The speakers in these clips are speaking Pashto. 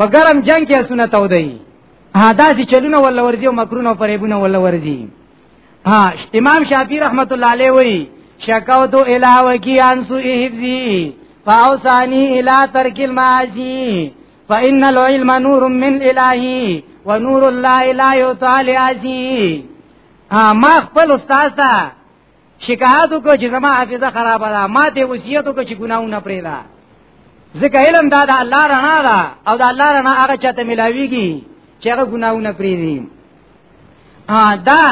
په ګرم جنگ کې سنت او دی ها داسې چلونه ولا ورځي او مکرونه او پرېبونه ولا ورځي ها امام شافعي رحمت الله علیه وی شکاو تو الہ وکی انسو احفظی فاوسانی الہ ترک المعاصی فإن العلم نور من الهي ونور الله لا يطالع عزي ما خپل استاد ته شکایت وکړ چې زما حافظه خرابه ده ما ته وصیت وکړ چې ګناونه پرې ده ځکه علم دا د الله رڼا ده او د الله رڼا هغه چاته ملاويږي چې هغه ګناونه پرې دي دا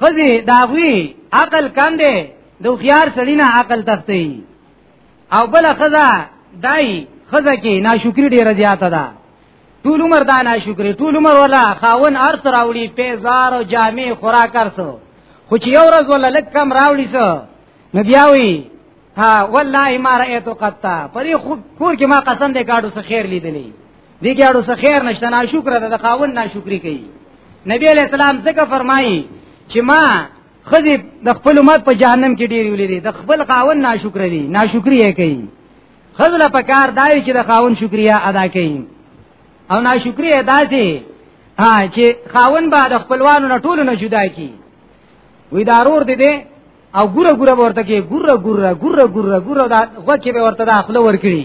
خزي داوی عقل کاندې د خيار سړی نه عقل تختی او بل خزا دای خزا کې ناشکری ډیره زیاته ده ټول عمر دا ناشکری ټول عمر ولا خاون ارث راوړي پیزار او جامع خوراک ارثو خو چې یو ورځ ولا لک کم راوړي سو نو بیا وی ها والله ما رأيت قطا پرې خور کې ما قسم دې کاډو څه خیر لیدلې دې کاډو څه خیر نشته ناشکر ده خاون ناشکری کوي نبی علیہ السلام څنګه فرمایي چې ما خزي د خپل مات په جهنم کې ډیر ولې دي د خپل خاون ناشکر دي ناشکری یې کوي خزل په کار دای چې د خاون شکریا ادا کوي او ناشکری ادا سي ها چې خاون به د خپلوانو نه ټولو نه جدا کی وې دارور دي دي او ګوره ګوره ورته کې ګوره ګوره ګوره ګوره ګوره دا غوکه به ورته د خپل ور کړی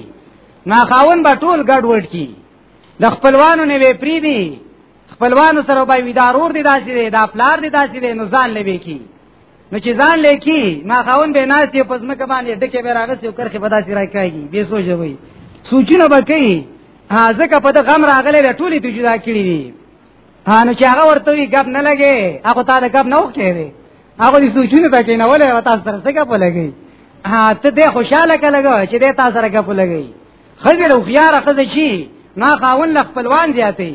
نا خاون به ټول ګډ وډ کی د خپلوانو نه وی پری دي خپلوانو سره به وی دا رور دی داسې دی دا پلار دی داسې دی نو ځان لوي کی نو چې ځان لیکي ما خاون به ناس یې پزما کبانې ډکه به راغسي او کرخه به داسې راکایي به سوچي وي سوچونه به کوي ها ځکه په د غم راغلي ټولې ته جدا کړی دي ها نو چې هغه ورته وي غب نه لګي هغه تا د غب نه وکړي هغه دې سوچونه ته کې نه ولې تاسو سره څه غب لګي ها ته دې خوشاله کړه چې دې تاسو سره غب لګي خزر او خيار خزه چی نا خاون ل خپلوان زیاتې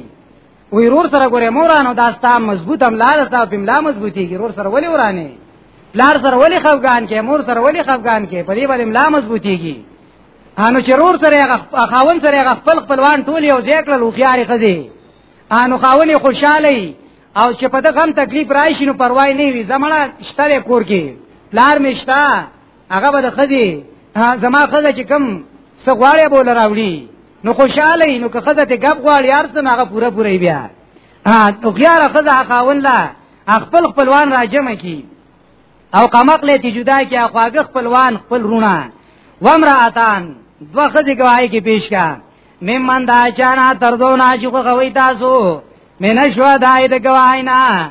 وی رور سره ګوره مورانو داستا مضبوط املا داستا پملا مضبوطی کی رور سره ولی ورانه پلار سره ولی خفغان کې مور سره ولی خفغان کې په دې باندې املا مضبوطی کی انو چې رور سره خاون سره خپل خپلوان ټول یو ځای کړل او خيار خزه انو خاوني خوشاله او چې په دغه غم تکلیف راشي نو پروا نه وي زمړه شته کور کې پلار مشتا هغه به د خدي زما خدای چې کم سغواړې بول راوړي نو خوشاله نو که خزه ته غب غواړي یار څه هغه پوره پوره بیا ها تو غیار خزه خاون لا خپل خپلوان راجم کی او قمق له تی جدا کی اخواګه خپلوان خپل رونا وامراتان دو خزه گواہی کی پیش کا ممن دا چانا تردو نا جو غوی تاسو من شو دای د گواهی نه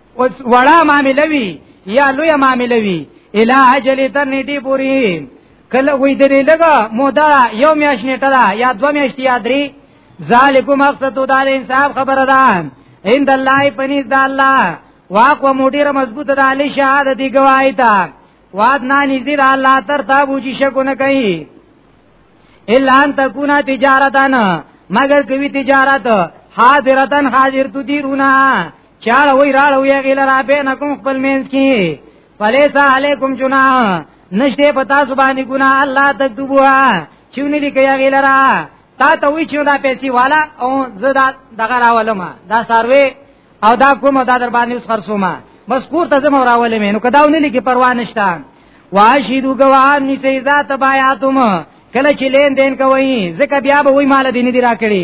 اوس وړا معاملې وی یا لوی معاملې وی الا اجل تر نیټه پوری کله وې درې لګه مودا یو میاش نیټه دا یا دو میاش یا درې ذالکو مقصد دا انصاف خبره ده عند الله پنځ د الله واق و موډیر مضبوط د علی شهادت دی گواہی تا واد نه نږدې د الله تر تا بوجي شکو نه کوي الا ان تکونا تجارتان مگر کوي تجارت حاضرتن حاضر تدیرونا چاړه وی راړه وی غیل را بین کوم خپل مینس کی فلیسا علیکم جنا نشته پتا سبحانه ګنا الله تکتبوا چونی دی کیا غیل را تا ته وی چې دا پیسې والا او زدا دغه راولم دا سروي او دا کوم دا در باندې اوس خرصومه بس کور ته زم راولې مې نو کداونه لګي پروا نشته واشیدو گواهان نسی ذات بایاتم کله چې لین دین کوي زکه بیا به وای مال دین دی راکړي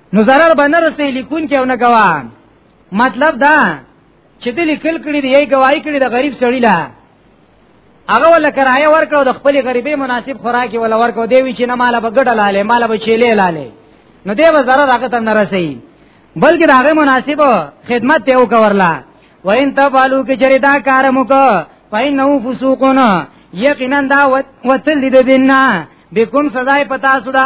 نو zarar به نه رسې لیکون کې او نه گواه مطلب دا چې د لیکل کړي دی یی گواہی کړي د غریب سړی لا هغه ول کرایه ورکړو د خپل غریبې مناسب خوراکي ول ورکو دی وی چې نه مال به ګډه لاله مال به چیلې لاله نو دی به zarar هغه تم نه رسې بلکې دا هغه مناسب خدمت ته وکورلا وین تفعلو کې چری دا کار موکو پاین نو فسوقون یقینا دا وتل دې دینه بكم سزای پتا سودا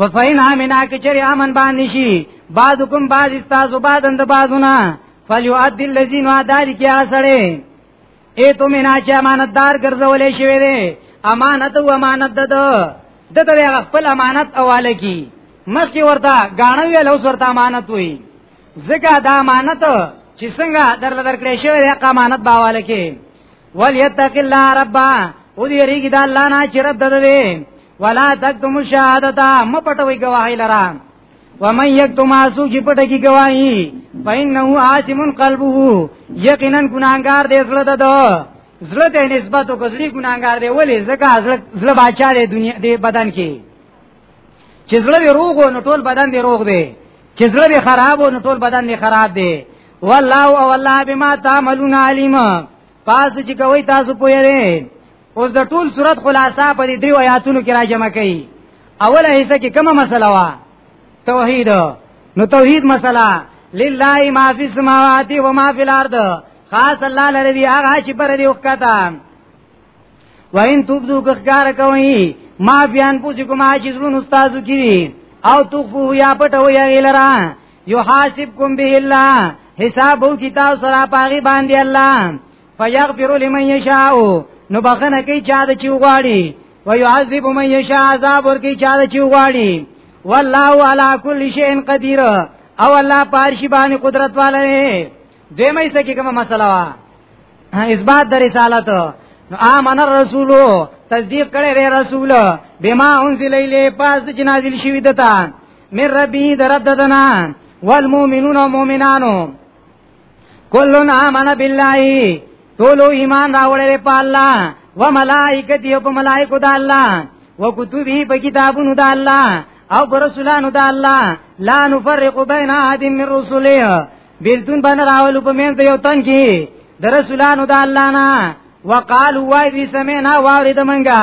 وفین امنا کچری امن باندې شي بعضکم بعض استاذ بعضن د بعضنا فلیؤد الذین وعدار کیا سره اے تو مینا چې امانتدار ګرځولې شوی دی امانت او امانت ده د ته خپل امانت اواله کی مخکې ورته غاڼه ویل اوس ورته امانت وي زګه دا امانت چې څنګه درل درکړې شوی دی امانت باواله کی ولیتق الله ربا او دې ریګی د الله نه چې رب دده ولا تکتم الشهادت مپټوي گواهی لرا ومن یکتم اسو چې پټه کی گواهی فإنه آثم قلبه یقینا ګناګار دې زړه ده زړه ته نسبت او کزړي ګناګار دې ولې زکه زړه باچا دې دنیا دې بدن کې چې زړه دې روغ او ټول بدن دې روغ دی چې زړه دې خراب او ټول بدن دې خراب دی والله او الله بما تعملون علیم پاس چې کوي تاسو پوهیږئ اوس د ټول صورت خلاصہ په دې دریو آیاتونو کې راجمع کړي اوله حصہ کې کومه مسله وا توحید نو توحید مسله لله ما فی السماوات و ما فی الارض خاص الله لره دی هغه چې پر دې وکتا وین توبدو کخکار کوي ما بیان پوسی کوم چې زړه استادو کړي او تخفو یا پټو یا غیلرا یحاسبکم به الله حسابو کتاب سره پاغي باندې الله فیغفر لمن یشاء نو بخنه کوي چا د چی غواړي ويعذب من يشاء عذاب ور کوي چا د چی غواړي والله على كل شيء قدير او الله پارشي باندې قدرت والے دیمه یې سکه کومه مسله وا اثبات د رسالت نو امن الرسول تصدیق کړي ری رسول بما انزل الیه پس چې نازل شوی دتا من ربی در رب ددنا والمؤمنون مؤمنانو کلن آمن بالله ټولو ایمان راوړل په الله و ملائکتی او په ملائکو د الله و کتبه په کتابونو د الله او پر رسولانو د الله لا نفرق بین احد من رسله بیلتون باندې راول په مینځ یو تن کې د رسولانو د الله نه وقالو وای دې سمعنا واورید منګه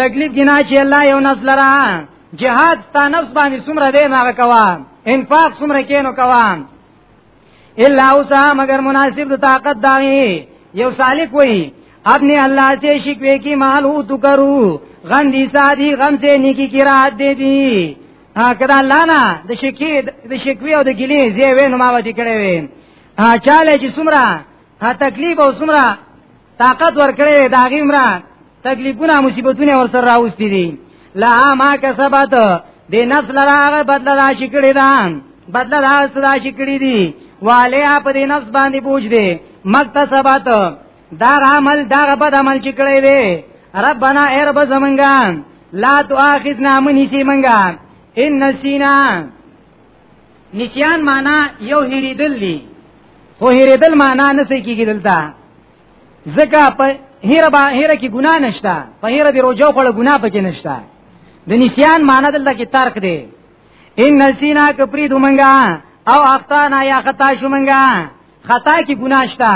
تکلیف کنا چې الله یو نفس لرا جهاد تا نفس باندې سمره دی ما کوا انفاق سمره کینو کوا الا اوسا مگر مناسب د طاقت داغي یو سالک وای اپنے اللہ سے شکوے کی مالو تو کرو غم دی سادی غم سے نیکی کی راحت دے دی کدا الله نه د شکی د شکوی او د ګلی زی وین ما وتی کړي وی چاله چې سمرا ها تکلیف او سمرا طاقت ور کړی دا غیمرا تکلیفونه مصیبتونه ور سره راوستي دي لها ما کسبت دې نفس لرا هغه بدل را شي کړی دا بدل را سره شي کړی دي والیا په دې نفس باندې بوج دي مکتسبات دا عمل دا بد عمل چې کړی دی ربانا اے رب زمنګا لا تؤاخذنا من نسی منګا ان نسینا نسیان معنا یو هریدل دی خو هریدل معنا نه سې کیږي دلته زکه په هیر با هیر کې ګناه نشته په هیر دی روزه خو له ګناه پکې نشته د نسیان معنی دلته کې ترک دی ان نسینا کپری دومنګا او اختانا یا خطا شومنګا خطا کې ګناه شته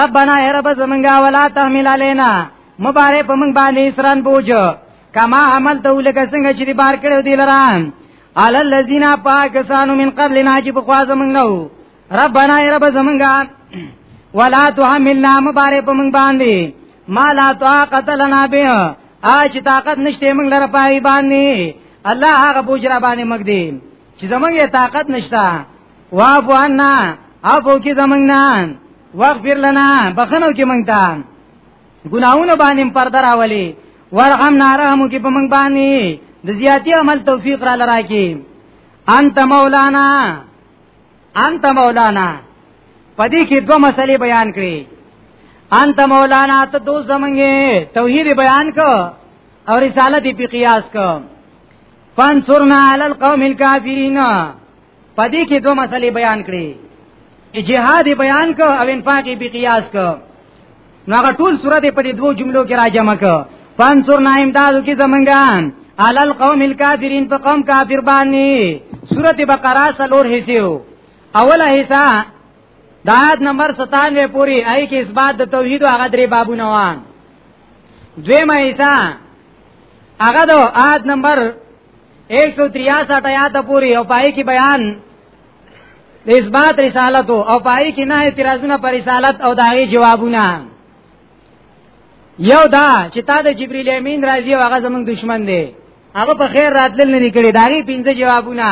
ربنا هر رب زمنګا ولا تحمل علينا مبارک په موږ باندې اسران بوج کما عمل ته لکه څنګه چې بار کړو دی لران علی الذین پاکسانو من قبلنا چې په خواز موږ نو ربنا ای رب زمونږه ولا تحملنا مبارک په مونږ باندې ما لا طاقت لنا به اج طاقت نشته مونږ لره پای باندې الله هغه بوجرا باندې مګ دی چې زمونږه طاقت نشته واعف عنا عفو کی زمونږ نه واغفر لنا بخنو کی مونږ ته ګناونه باندې پردر اولی ورحم نارحم کی په مونږ باندې د زیاتی عمل توفیق را لراکی انت مولانا انت مولانا پدې کې دوه مسلې بیان کړې انت مولانا ته دو زمنګې توحید بیان کو او رسالت په قیاس کو فانصرنا علی القوم الکافرین پدې کې دوه مسلې بیان کړې جهاد بیان کو او انفاق په قیاس کو نو هغه ټول سورته په دې دوو جملو کې راجمع ک پنځور نه امدادو کې زمنګان علل قوم الکافرین په قوم کافر باندې سورته بقره سلور حصو اوله حصہ داد نمبر 97 پوری آی کې اثبات د توحید او هغه درې بابونه وان دویمه حصہ هغه د آد نمبر 163 آیات پوری او پای کې بیان د اثبات رسالت او پای کې نه اعتراضونه پر رسالت او داغي جوابونه یو دا چې تا د جبرئیل امین راځي او هغه زمونږ دشمن دی هغه په خیر راتلل نه کړي داغي پنځه جوابونه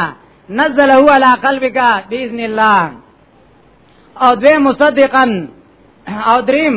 نزله علی قلبک باذن الله او دوی مصدقا او دریم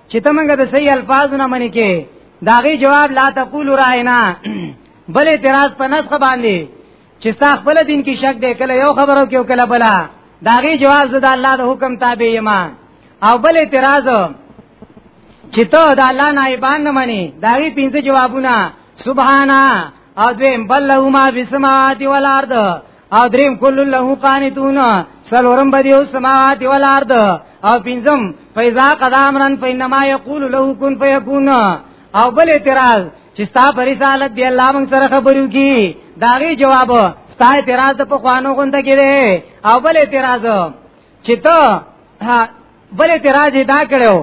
چې ته موږ د صحیح الفاظو نه منې کې داغي جواب لا تقول راینا بل اعتراض په نسخ باندې چې ستا خپل دین کې شک دی کله یو خبرو کې کله بلا داغي جواب زدا الله د حکم تابع یما او بل اعتراض چې ته د الله نایبان نه منې داغي پنځه جوابونه سبحانا او دویم بل له ما بسماوات والارض او دریم کل له قانتون سلورم بدیو سماوات والارض او پنځم فیزا قدامرن فینما یقول له کن فیکون او بل اعتراض چې ستا پر رسالت دی الله موږ سره خبرو کی داغي جواب ستا اعتراض په خوانو غونډه کې دی او بل اعتراض چې ته بل اعتراض دا کړو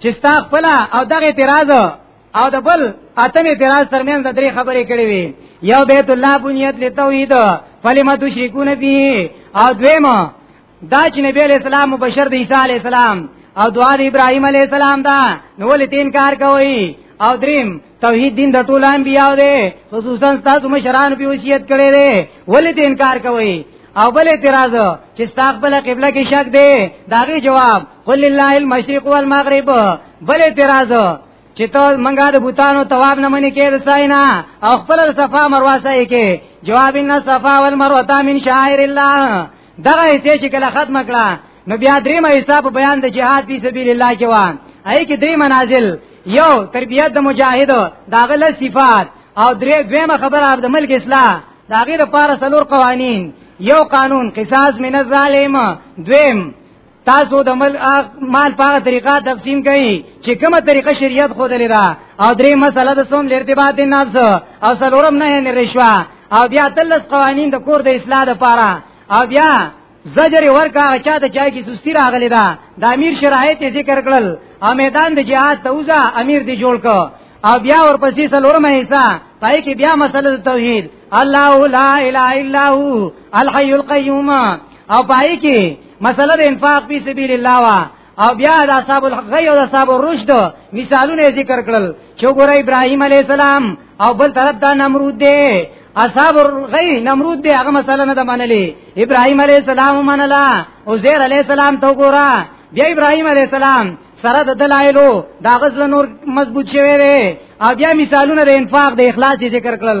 چې ستا خپل او دغه اعتراض او د بل اتمه اعتراض ترمن د درې خبرې کړې وي یو بیت الله بنیت لتوحید فلمت شریکون به او دویمه دا چې نبی علیہ السلام مبشر د عیسی علیہ السلام او دعا د ابراهیم علیہ السلام دا نو ولې تین کار کوي او دریم توحید دین د ټولو انبیاء دی خصوصا تاسو مشران په وصیت کړی دی ولې تین کار کوي او بل اعتراض چې استقبال قبله کې شک دی داغه جواب قل لله المشرق والمغرب بل اعتراض چې ته منګه د بوتانو تواب نه منې کې د ساینا او خپل صفا مروه سای کې جواب ان صفا والمروه من شاعر الله دغه هیڅ چې کله ختم کړه نو بیا درې مې حساب بیان د جهاد په سبیل الله کې و اې کې درې منازل یو تربیت د مجاهد داغه له صفات او درې دویمه خبره د ملک اصلاح داغه لپاره څلور قوانین یو قانون قصاص من الظالم دویم تاسو د مل مال په طریقه تقسیم کړي چې کومه طریقه شریعت خو دلی دا او درې مسله د سوم لرتبات نفس او سلورم نه نه رشوا او بیا تلس قوانین د کور د اصلاح لپاره او بیا زجر ورکا چا د چا کی سستی راغلی دا د امیر شرایط ذکر کړل او میدان د جهاد توزا امیر دی جوړ کو او بیا ورپسې سلورم حصہ پای کې بیا مسله توحید الله لا اله الا هو الحي القيوم او پای کې مسله د انفاق په سبیل الله وا او بیا د اصحاب الغی او د اصحاب الرشد مثالونه ذکر کړل چې ګوره ابراهیم علی السلام او بل طرف دا نمرود دی اصحاب الغی نمرود دی هغه مسله نه منلې ابراهیم علی السلام منلا او زیر علی السلام تو ګوره بیا ابراهیم علی السلام سره د دلایلو دا غزل نور مضبوط شوی دی او بیا مثالونه د انفاق د اخلاص ذکر کړل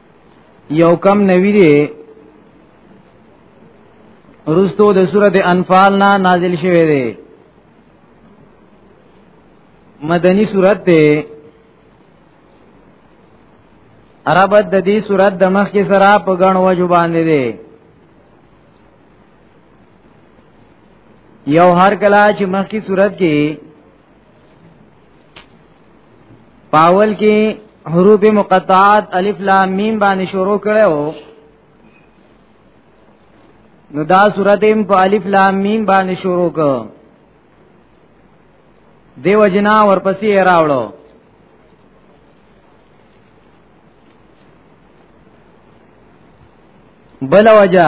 یو کم نوی دی رستو د سورته انفال نه نازل شوه دی مدنی سورته ده عربت د دې سورته د مخ کې سره په غن وجو باندې دی یو هر کلا چې مخ کی صورت کې پاول کې حروف مقطعات الف لام میم باندې شروع کړو نو دا سورته هم په الف لام میم باندې شروع کړو دیو جنا ورپسې راوړو بل وجہ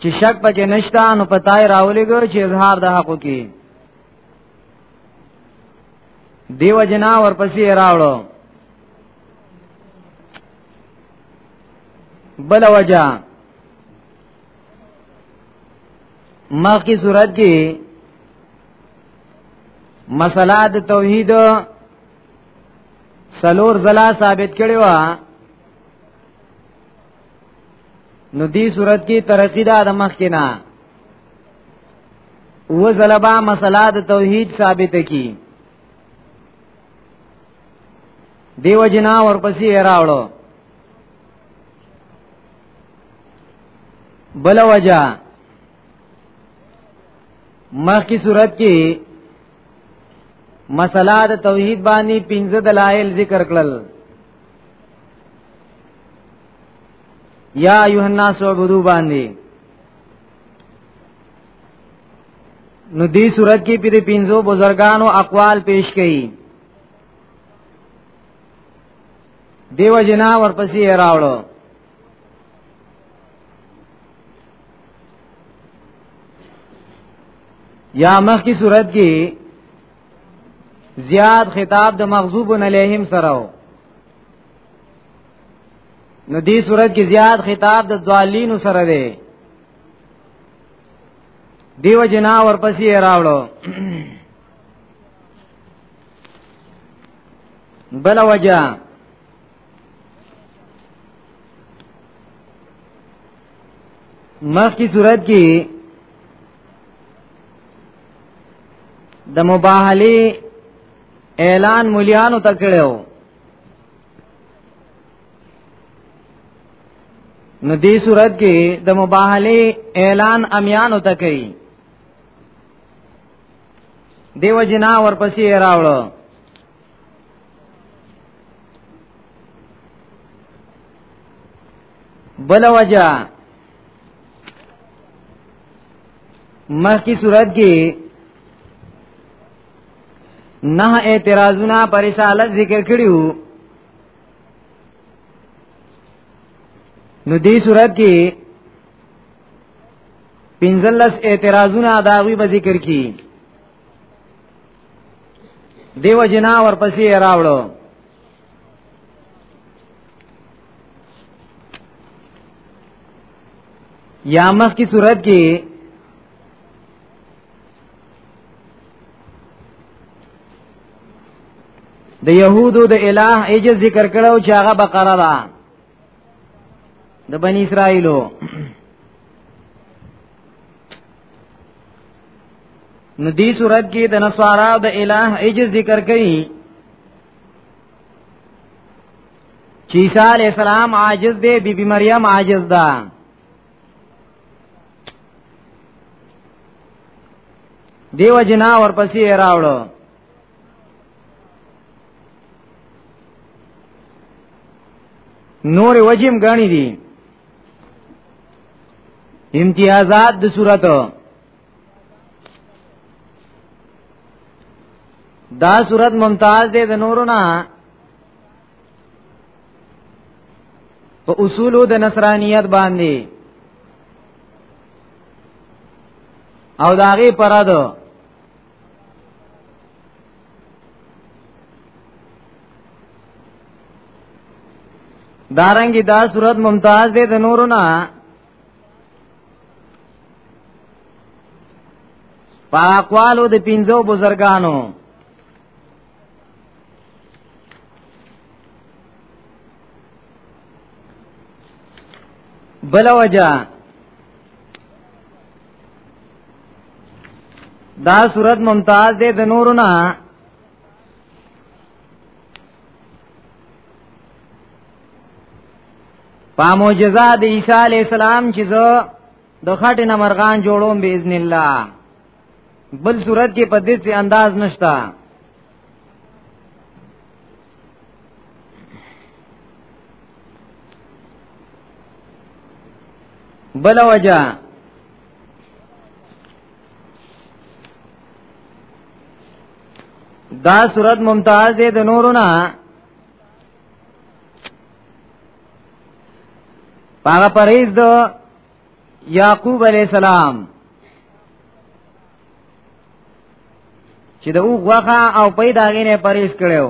چې شک پکې نشتا نو پتاي راولېګو چې اظهار د حق کی دیو جنا ورپسې راوړو بل وجہ مخ کی صورت کې مسله د توحید سلور زلا ثابت کړي وا نو دې صورت کې ترقی دا د مخ کې نه و زلبا مسله د توحید ثابت کی دیو جنا ورپسې راوړو بل وجہ مخ کی صورت کې مسله د توحید باندې پنځه دلایل ذکر کړل یا ایها الناس عبدو باندې نو دې صورت کې پیری پینځو بزرګانو اقوال پیش کړي دیو جنا ورپسې راوړو یا مخ کی صورت کې زیاد خطاب د مغضوب علیهم سره نو دې صورت کې زیاد خطاب د ضالین سره دی دیو جنا ورپسې راوړو بل وجہ مخ کی صورت کې د مباهله اعلان مليانو تکړو نو دې صورت کې د مباهله اعلان اميانو تکي دیو جنا ورپسې راوړو بل وجہ مخ کی صورت کې نه اعتراضونه پر رسالت ذکر کړیو نو دې صورت کې پنځلس اعتراضونه داوی به ذکر کی دیو جنا ورپسې راوړو یا مخ کی صورت کې د يهودو د الٰه اجز ذکر کړو چې هغه بقره ده د بنی اسرائیلو نو دې صورت کې د نسوارا د الہ اج ذکر کړي چې عیسی علی السلام عاجز دی بی بی مریم عاجز ده دیو جنا ورپسې راوړو نور وجیم غاڼي دي امتیازات د صورت دا صورت ممتاز دی د نورو نه په اصول د نصرانیت باندې او داغه پرادو دارنګي دا صورت ممتاز دی د نورو نه پاکوالو د پینځو بزرګانو بل وجہ دا صورت ممتاز دی د نورو نه په معجزه د عیسی علی السلام چې زه د خټې نه مرغان جوړوم باذن الله بل صورت کې په دې انداز نشتا بل وجه دا صورت ممتاز دی د نورو نه پاغه پریز دو یعقوب علیہ السلام چې د او غوخه او پیدا غینه پریس کړو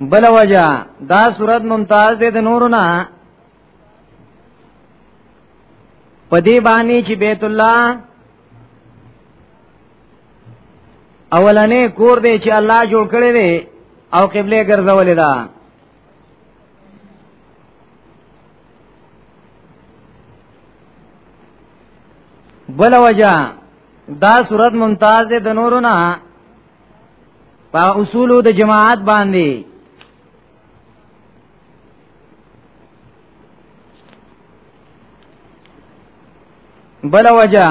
بل وجہ دا صورت ممتاز دے د نورو نه پدی باندې چې بیت الله اولنې کور دی چې الله جوړ کړی دی او قبله ګرځولې ده بل وجہ دا صورت ممتاز ده د نورو نه په اصول د جماعت باندې بل وجہ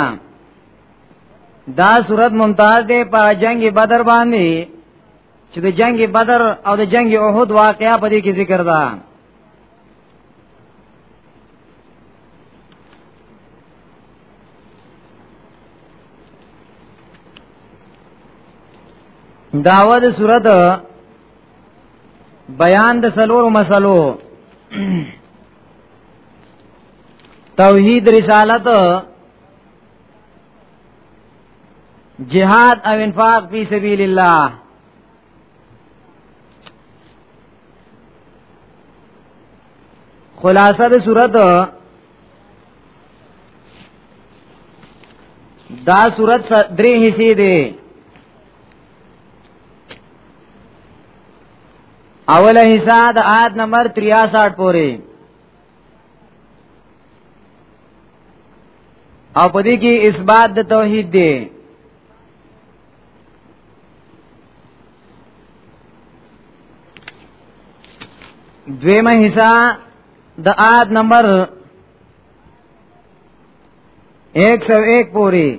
دا صورت ممتاز ده په جنگ بدر باندې چې د جنگ بدر او د جنگ احد واقعا په دې کې ذکر ده داوا د صورت بیان د سلور مسلو توحید رسالت جهاد او انفاق فی سبیل الله خلاصه د صورت دا صورت درې حصے دي اوله حصہ د آیت نمبر 63 پورې او په دې کې اثبات د توحید دی دویمه حصہ د آد نمبر 101 پوری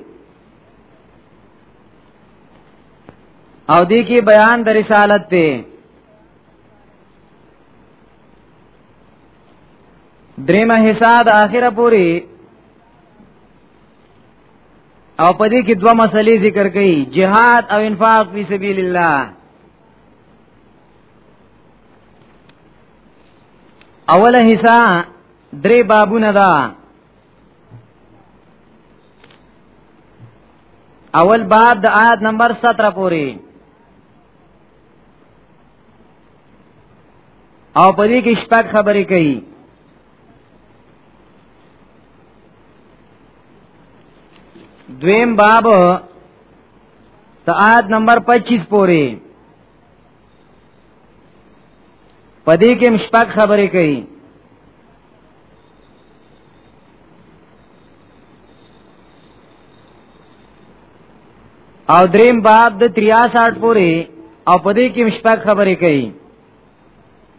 او دی کی بیان د رسالت ته دریمه حصہ د اخره پوری او پدې کې دوه مسلې ذکر کړي جهاد او انفاق فی سبیل الله اوله حصہ درې بابونه ده اول باب د آیت نمبر 17 پوری او په دې کې شپږ خبرې کوي دویم باب ته آیت نمبر 25 پورې پدې کې مشپک خبرې کوي او دریم باب د 63 پورې او په دې کې مشپک خبرې کوي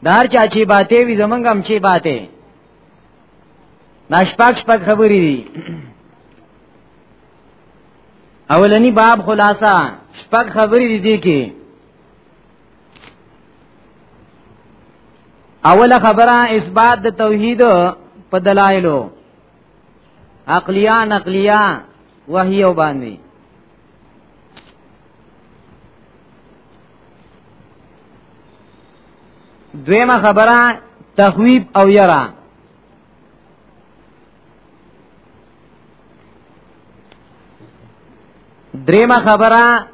دار چا چې باته وي زمونږ هم چې باته ناشپاک شپک خبرې دي اولنی باب خلاصہ شپک خبرې دي کې اوله خبره اثبات د توحید په دلایلو عقلیه نقلیه وحی او باندې دویمه خبره تخویب او یرا دریمه خبره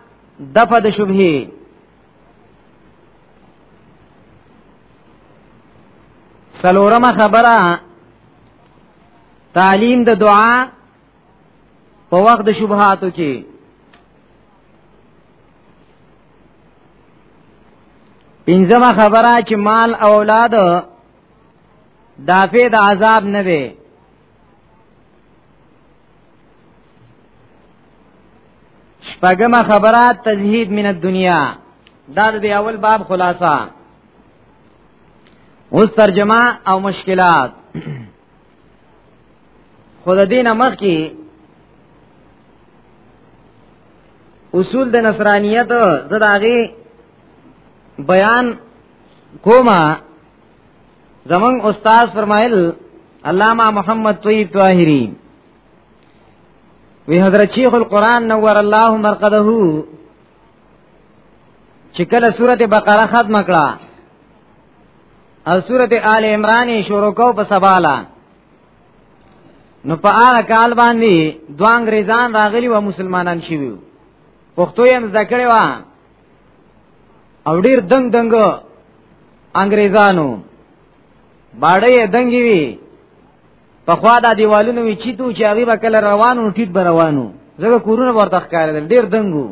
دفع د شبهه سلورم خبره تعلیم د دعا په وخت د شبهاتو کې پنځم خبره چې مال اولاد دافع د عذاب نه دی شپږمه خبره تزهید من الدنیا دا د اول باب خلاصہ اوس ترجمه او مشکلات خود دین مخ کی اصول د نصرانیت زداغي بیان کومه زمون استاد فرمایل علامہ محمد طیب طاهری وی حضرت شیخ القرآن نور الله مرقده چې کله سورته بقره ختم کړه او سورته آل عمران شروع کو په سباله نو په هغه کال باندې دوه انګریزان راغلي و مسلمانان شوي پښتو یې مزکړې و او ډیر دنګ دنګ انګريزانو باړې دنګي وي په خوا د دیوالونو وی چیتو چې هغه به کله روانو ټیټ به روانو زګه کورونه ورته ښکارېدل ډیر دنګو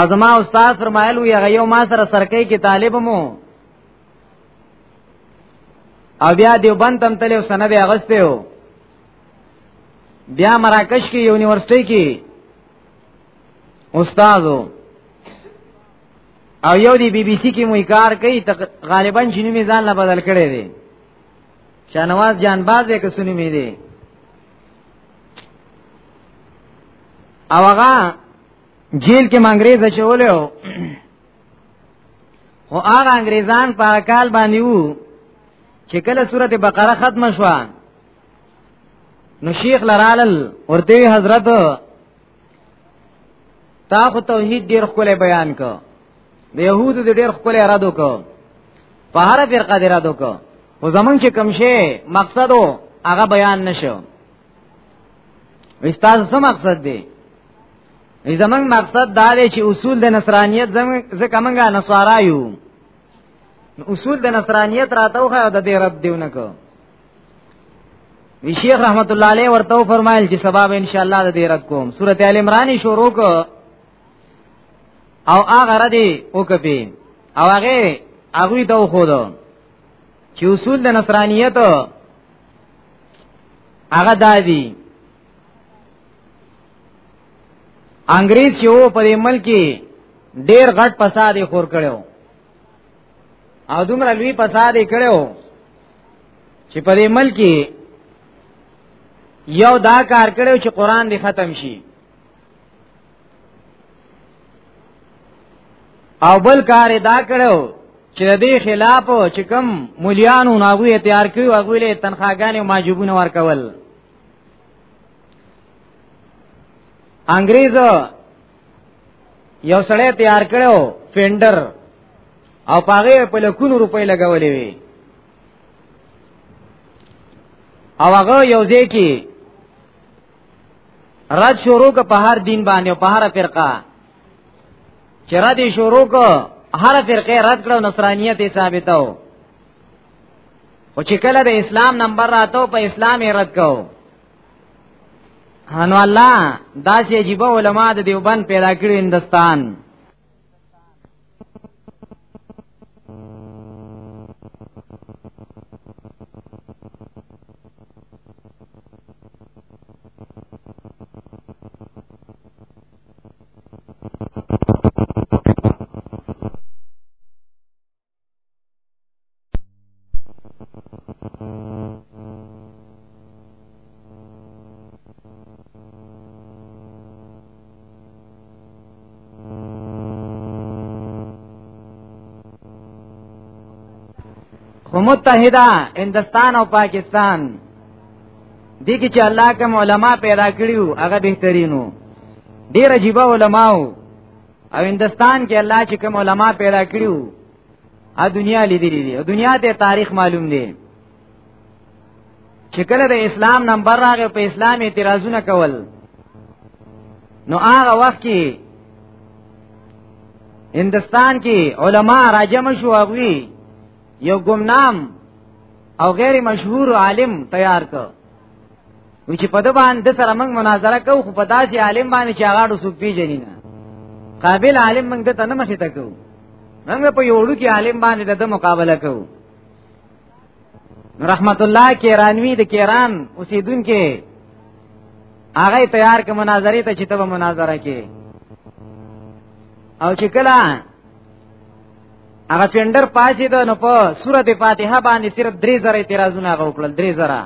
ازما استاد فرمایل وی هغه یو ما سره سرکې کې طالب مو او بیا دیوبند تم تلو سند اغسته بیا مراکش کې یونیورسيټي کې استادو او یو دی بی بی سی کې موي کار کوي غالبا چې نومې ځان لا بدل کړي دي شانواز جان باز یې کسونی مې دي او هغه جیل کې مانګریز چولې او او هغه انګریزان په کال باندې وو چې کله سورته بقره ختمه شوه نو شیخ لرالل ورته حضرت تا خو توحید ډیر خپل بیان کو د يهودو د ډیر خپل ارادو کو په هر فرقه د ارادو کو خو زمون چې کوم شی مقصدو هغه بیان نشو وستاز څه مقصد دی زمون مقصد دا دی چې اصول د نصرانیت زمون ځکه مونږه نصارا یو اصول د نصرانیت راتوخه د دې رد دیونه کو وی شیخ رحمت الله علیه ورته فرمایل چې سبب ان شاء الله د دې رد کوم سورته ال عمران شروع کو او هغه ردی وکپی او هغه هغه ته خو دو چې اصول د نصرانیت هغه دادی انګريز یو په ملک ډیر غټ فساد خور کړو او دومره لوی فساد کړو چې په دې ملک یو دا کار کړو چې قران دې ختم شي او بل کار دا کړو چې د دې خلاف چې کم مليانو ناغوي تیار کړو هغه له تنخواګانې ماجبونه ورکول انګريزو یو سړی تیار کړو فینډر او پاغه په لکونو روپۍ لګولې وي او هغه یو ځای کې رد شروع ک په هر دین باندې په هر فرقه چې رد شروع ک هر فرقه رد کړو نصرانیت یې ثابتو او چې کله د اسلام نمبر راتو په اسلام یې رد کو انو الله دا چې عجیب علما د دیوبند پیدا کړی هندستان متحده هندستان او پاکستان دي کې چې الله کوم علما پیدا کړیو هغه بهترینو ډیر عجیب علماو او هندستان کې الله چې کوم علما پیدا کړیو ا دنیا لیدلې دي دنیا ته تاریخ معلوم دی چې کله د اسلام نمبر راغی په اسلام اعتراضونه کول نو هغه وخت کې هندستان کې علما راجم شو هغوی یو ګمنام او غیر مشهور عالم تیار کړ و چې په د باندې سره موږ مناظره کوو خو په داسې عالم باندې چې هغه څوک پیژني نه قابل عالم موږ ته نه مخې ته کوو موږ په یو لوی عالم باندې د مقابله کوو رحمت الله کیرانوی د کیران اوسیدونکو هغه تیار ک مناظره ته چې ته مناظره کې او چې کله هغه ټینډر پاتې ده نو په سورته فاتحه باندې صرف درې زره اعتراضونه غوکړل درې زره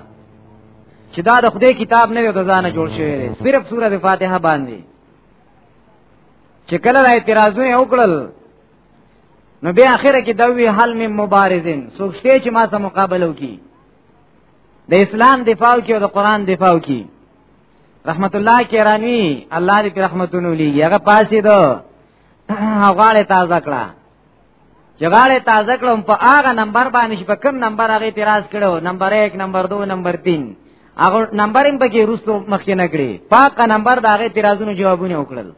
چې دا د خدای کتاب نه یو د ځانه جوړ شوی دی صرف سوره فاتحه باندې چې کله را اعتراضونه وکړل نو بیا اخره کې دوی حل می مبارزین سوچته چې ما سره مقابله وکي د اسلام دفاع کې او د قران دفاع کې رحمت الله کرانی الله دې رحمتونو لې هغه پاسې دو غاړه تازه کړه چې غاړه تازه کړم په هغه نمبر باندې په کم نمبر هغه اعتراض کړو نمبر 1 نمبر 2 نمبر 3 هغه نمبر هم پکې روستو مخکې نه کړی پاکه نمبر دا هغه اعتراضونو جوابونه وکړل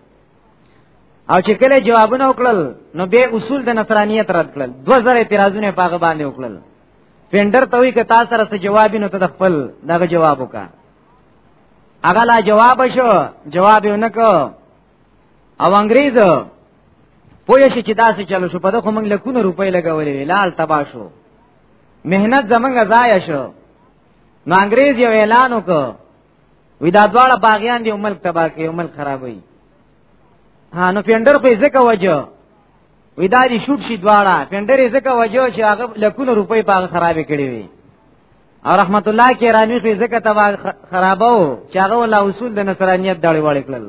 او چې کله جوابونه وکړل نو به اصول د نصرانیت رد کړل 2000 اعتراضونه پاغه باندې وکړل فینډر ته وی کتا سره څه جواب نو ته خپل دغه جواب وکا هغه لا جواب شو جواب یې نکو او انګريز پوه شي چې داسې چلو شو په دغه موږ لکونه روپۍ لګولې لال تبا شو مهنت زمنګ ضایع شو نو انګريز یو اعلان وکړ وی دا دواړه باغیان دی ملک تبا کوي ملک خرابوي ها نو فندر په ځکه وجه وی دا دي شوټ شي دواړه فندر یې ځکه وجه چې هغه لکونه روپۍ په خرابې کړې وي او رحمت الله کې رانی خو ځکه تبا خرابو چې هغه ولا اصول د نصرانیت دړې وړې کړل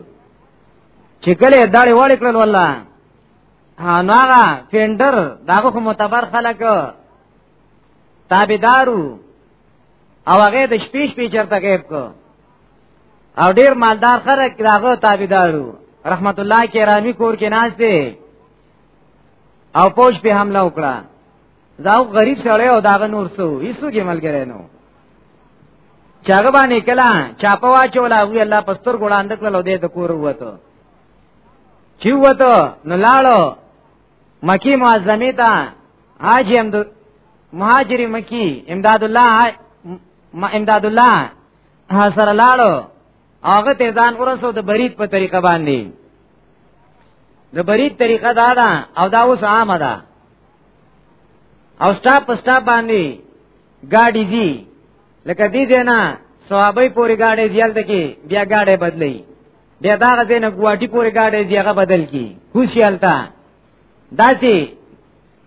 چې کله دړې وړې کړل ولا نو هغه فینډر داغه خو معتبر خلک تابعدارو او هغه د شپې شپې چرته غیب کو او ډیر مالدار خلک داغه تابعدارو رحمت الله کې رانی کور کې ناز دی او پوش په حمله وکړه دا غریب سړی او داغه نور سو هیڅو کې ملګری نو چاغه باندې کلا چاپه واچولا وی الله پستر ګړاند کړل او دې د کور وته چې وته نو لاړو مکی معظمه تا حاجی امد مهاجری مکی امداد الله ما امداد الله حاصل لاړو هغه ته ځان ورسو د برید په طریقه باندې د برید طریقه دا ده او دا اوس عامه ده او ستا پستا باندې گاڑی دی لکه دی دینا صحابه پوری گاڑی دیال دکی بیا گاڑی بدلی بیا دا غزه نه ګواټی پوری گاڑی دی هغه بدل کی خوشیالتا داسی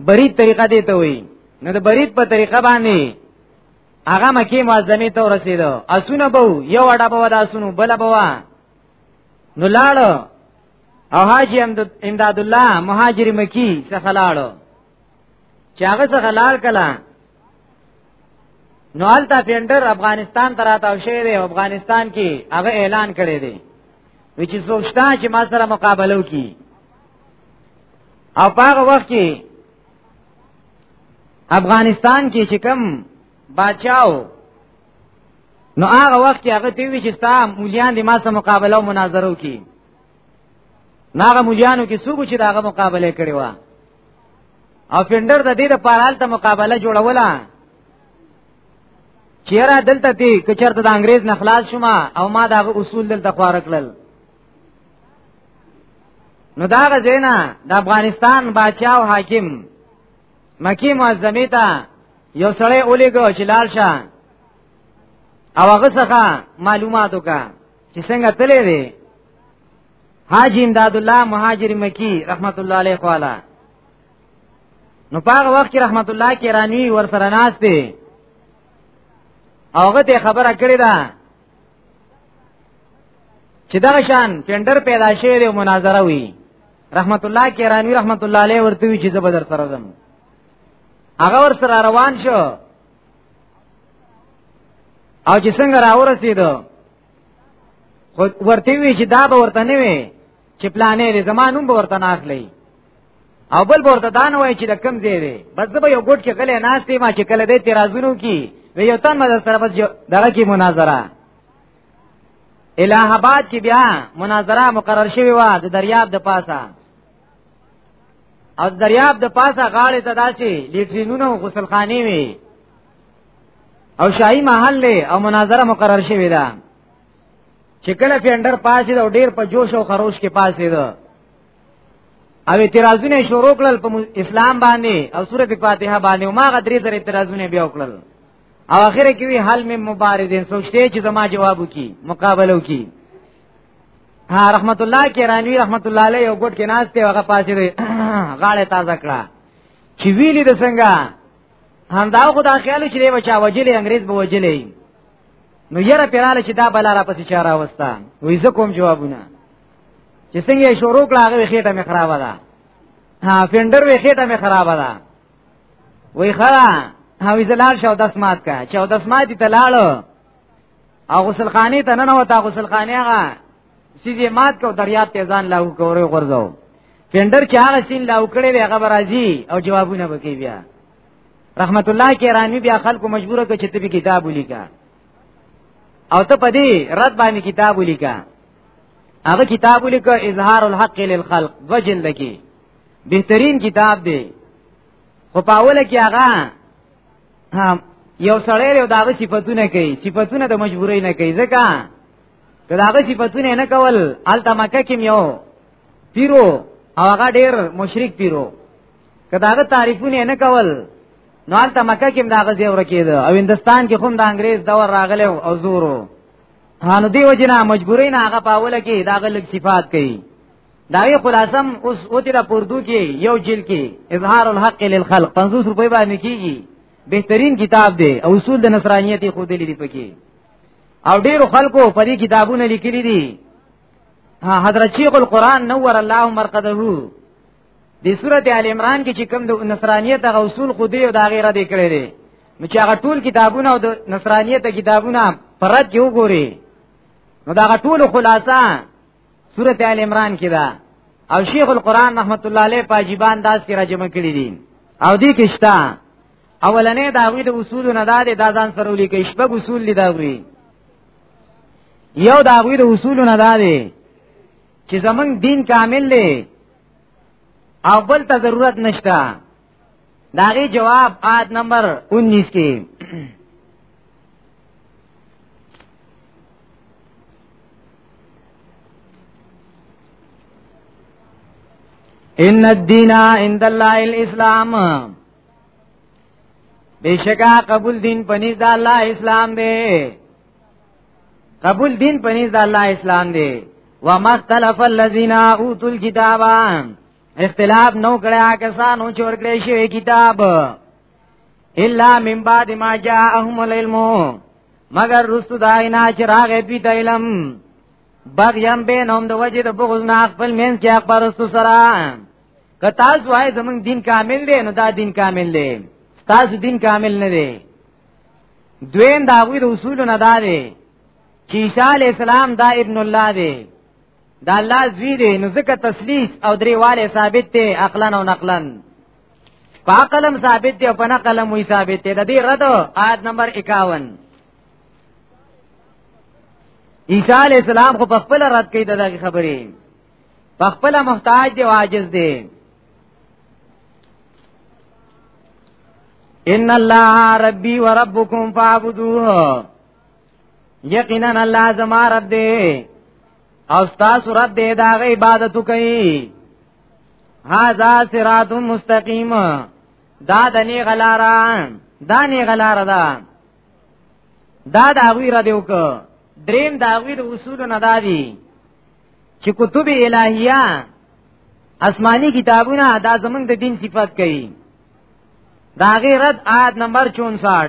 برید طریقه دی ته وی نو د برید په طریقه باندې هغه مکی معظمه ته رسیدو اسونه بو یو اډه بو دا اسونو بل بو نو لاړو او حاجی امداد الله مهاجر مکی څخه لاړو چې هغه څخه لار کله نو التا پینډر افغانستان ته راتاو شوی دی افغانستان کې هغه اعلان کړی دی وی چې سوچتا چې ما سره مقابله وکي او په هغه وخت کې افغانستان کې چې کم بچاو نو هغه وخت کې هغه دی چې ستا مولیان دې ما سره مقابله او مناظره وکي ناغه مولیانو کې څوک چې داغه مقابله کړي وا او فندر د دې لپاره حالته مقابله جوړوله چیرې دلته دی کچرته د انګريز نه خلاص شوم او ما داغه اصول دلته خوار کړل نو دا غزینا د افغانستان بادشاہ او حاکم مکی معظمه ته یو سړی اولیګو چې لال شه او هغه څخه معلومات وکا چې څنګه تللی دی حاجی امداد الله مهاجر مکی رحمت الله علیه قوالا نو پاغه وخت کې رحمت الله کې رانوی ور سره ناس دی اوغه ته خبره کړی دا چې دا شان ټینډر پیدا شوی دی مناظره وی رحمت الله کیرانی رحمت الله علیه ورته وی چې زبر سره زم هغه ور سره روان شو او چې څنګه راورسید خو ورته وی چې دا به ورته نه وی چې پلانې لري زمانوم به ورته ناخلی او بل ورته دان وای چې د کم ځای دی بس زه به یو ګډ کې غلې ناشته ما چې کله دې تیرازونو کی وی یو تن مده سره بس دغه کی مناظره الہ آباد کې بیا مناظره مقرر شوی و د دریاب د پاسه او دریاب د پاسه غاړې ته داسي لیټرینونه او غسلخانه وي او شاهي محل له او مناظره مقرر شوی ده چې کله فینډر پاسې دا ډیر په جوش او خروش کې پاسې ده او اعتراضونه شروع کړل په اسلام باندې او سورته فاتحه باندې او ماغه درې درې اعتراضونه بیا وکړل او اخر کې وی حل می مبارزین سوچته چې زما جواب وکي مقابله وکي ها رحمت الله کرانوی رحمت الله علیه یو ګټ کې ناز ته هغه پاسې دی غاړه تازه کړه چې ویلی د څنګه همدا خدا خیال چې دی بچا وجلې انګريز به وجلې نو یره پیراله چې دا بل را پسې چاره وستا وې زه کوم جوابونه چې څنګه شروع کړه هغه خېټه مې خراب ده ها فندر وې خېټه مې خراب ده وی خرا هاوی زلال شو داس مات کا چاو داس مات ته لاړو او غسل خانی ته نه وتا غسل خانی هغه سیدی مات کو دریاب ته ځان لاو کورې غرزو فندر چې هغه سین لاو کړي وی هغه راځي او جوابونه وکي بیا رحمت الله کیرانی بیا خلکو مجبور کړ چې ته کتاب ولیکا او ته پدی رد باندې کتاب ولیکا هغه کتاب ولیکا اظهار الحق للخلق وجل لکی بهترین کتاب دی خو پاوله کې هغه یو سړی یو داغه صفاتونه کوي صفاتونه د مجبورۍ نه کوي ځکه که داغه صفاتونه نه کول الته مکه کې یو پیرو او هغه ډیر مشرک پیرو که داغه تعریفونه نه کول نو الته مکه کې داغه ځای ورکید او هندستان کې هم د انګريز دور راغله او زورو هانو دی وجنا مجبورین هغه پاوله کې داغه لک صفات کوي داوی خلاصم اوس اوتی را پردو کې یو جیل کې اظهار الحق للخلق 500 روپۍ باندې کیږي بهترین کتاب دی او اصول د نصرانیت خو دې لري پکې او ډیر خلکو په دې کتابونه لیکلي دي حضرت شیخ القرآن نور الله مرقده د سورته ال عمران کې چې کوم د نصرانیت غ اصول خو دې او د غیره دې کړی دي نو چې هغه ټول کتابونه او د نصرانیت کتابونه پرد کې وګوري نو دا ټول خلاصہ سورت آل عمران کې دا او شیخ القرآن رحمت الله علیه پاجیبان داس کې راجمه کړی دي او دې کې شتا اولنې دا غوی د اصول نه دا دي دا ځان سره ولیکي شپږ اصول دي دا غوی یو دا غوی د اصول نه دا دي چې زمنګ دین کامل دی او بل ته ضرورت نشته داغي جواب آیت نمبر 19 کې ان الدین عند الله الاسلام بشکا قبول دین پنیز د الله اسلام دی قبول دین پنیز د الله اسلام دی ومختلف الذین اوتوا الكتاب اختلاف نو کړه کسانو چې ورکړې شوی کتاب الا من بعد ما جاءهم العلم مگر رسو داینا چې راغې پی علم بغیم بینهم د وجه د بغض نه خپل مین کې خبر رسو سره که تاسو وای زمون دین کامل دی نو دا دین کامل دی تاسو دین کامل نه دی دویم داوی د اصول نه دا دی چې عیسی علی السلام دا ابن الله دی دا الله زوی دی نو ځکه تسلیث او دریواله ثابت دی عقلا او نقلا په عقلم ثابت دی او په نقلم وی ثابت دی د دې رد آیت نمبر 51 عیسی علی السلام خو په خپل رد کوي دغه خبرې په خپل محتاج دی او عاجز دی ان الله ربي وربكم فاعبدوه یقینا الله زما رب دې او تاسو رب دې دا غي عبادت کوي هاذا صراط مستقیم دا د نه غلارا دا نه غلارا دا دا د هغه را دیو کو دریم د هغه د اصول نه دادی چې کتب الہیه آسمانی کتابونه دا زمنګ د دین صفات کوي دا غیرت آد نمبر 64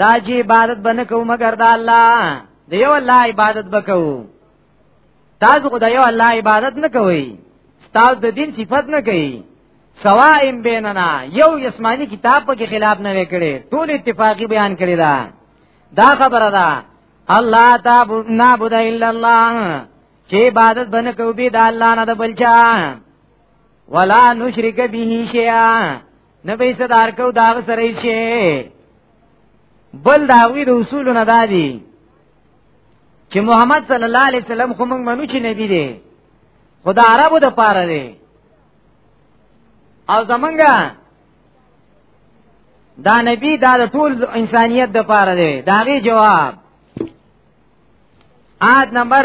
دا چې عبادت بنه کوو مگر د الله د یو الله عبادت وکاو تاسو خدای یو الله عبادت نه کوي تاسو د دین صفت نه کوي سوائم بیننا یو یسمانی کتاب په خلاف نه وکړي ټول اتفاقی بیان کړی دا دا خبره ده الله تعالی نعبد الا الله چې عبادت بنه کوي د الله نه د بلچا ولا نشرک به شیئا نه به صدار کو دا سره شي بل دا وی د اصول نه دادي چې محمد صلی الله علیه وسلم خو موږ منو چې نبی دی خدا عربو د پاره دی او زمونږه دا نبی دا د ټول انسانیت د پاره دی دا غي جواب آد نمبر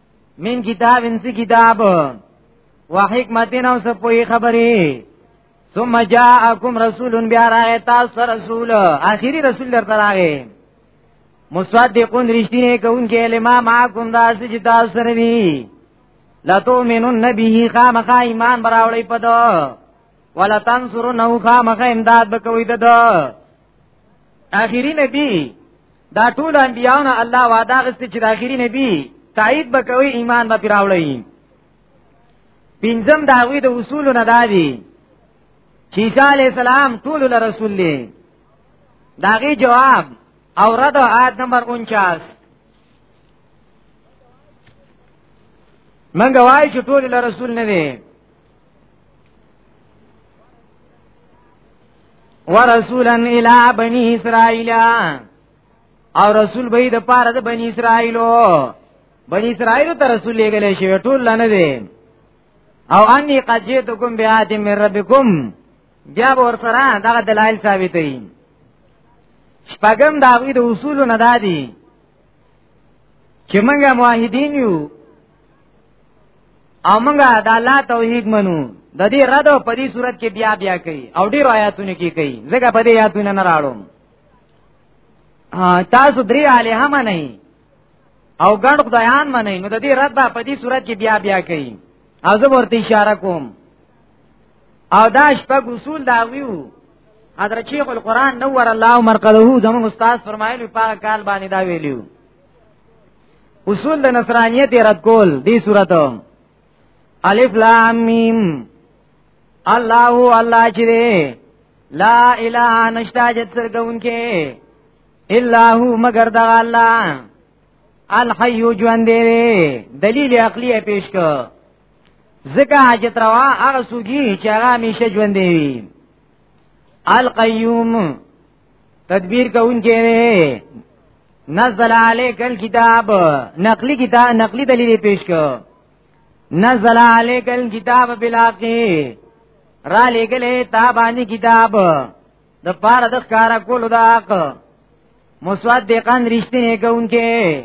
من کتاب انس کتاب وحکمت نو سپوی خبری ثم جاءکم رسول بیا راغی تاسو رسول اخیری رسول درته راغی مصدقون رشتینه کوونکی لما معکم دا چې تاسو سره وی لتو منن نبی خامخا ایمان براوړی پدو ولا تنصرنه خامخا امداد بکوي ددو اخیری نبی دا ټول انبیانو الله وعده غسته چې د اخیری نبی تایید بکوي ایمان به پیراوړی پینځم داوی د اصول نه دادی چې عیسی علی السلام ټول له رسول دی داغي جواب او رد آیت نمبر 49 منګه وای چې ټول له رسول نه دی ورسولا الى بني اسرائيل او رسول به د پاره د بني اسرائيلو بني اسرائيل ته رسول لګل شي ټول لنه دي او اني قد جئتكم بآيات من ربكم بیا ور سره دغه دلایل ثابتې شپږم دا وی د اصول نه دادي چې موږ موحدین یو او موږ د الله توحید منو د دې رد په دې صورت کې بیا بیا کوي او ډیر آیاتونه کې کوي ځکه په دې آیاتونه نه راړم تاسو درې علی هم نه او ګڼ خدایان منئ نو د دې رد په دې صورت کې بیا بیا کوي او زه ورته اشاره کوم او دا شپږ اصول دا ویو حضرت شیخ القرآن نور الله مرقده زموږ استاد فرمایلی په کال باندې دا ویلیو اصول د نصرانیت رد کول دی صورت الف لام میم الله الله چې لا اله نشتا جت سرګون کې الا هو مگر د الله الحي ژوند دی دلیل عقلی پیش کو زکه حاجت روا هغه سوګي چې هغه همیشه ژوند دی القیوم تدبیر کوونکی دی نزل علیک الكتاب نقلی کتاب نقلی دلیل پیش کو نزل علیک الكتاب بلاقی را لګلې تا باندې کتاب د پاره د ښکارا کولو د حق مصدقان رښتینه کوونکې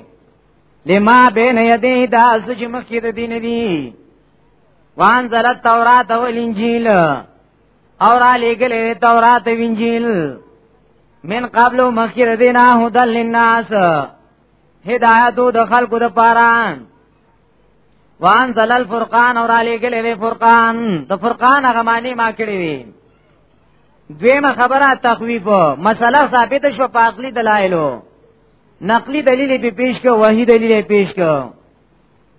لما بین یدی دا سج مخکې د دین دی وان زلت تورات او انجیل اور علی گلے تورات وینجیل من قبل مخیر دینا هدل للناس هدایتو د خلقو د پاران وان زلل فرقان اور علی گلے وی فرقان د فرقان هغه معنی ما کړی وی دویمه خبره تخویف مسله ثابت شو په عقلی دلایلو نقلی دلیل به پیش کو وحی دلیل پیش کو